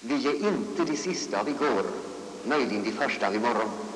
Vi är inte de sista av igår, möjligen de första av imorgon.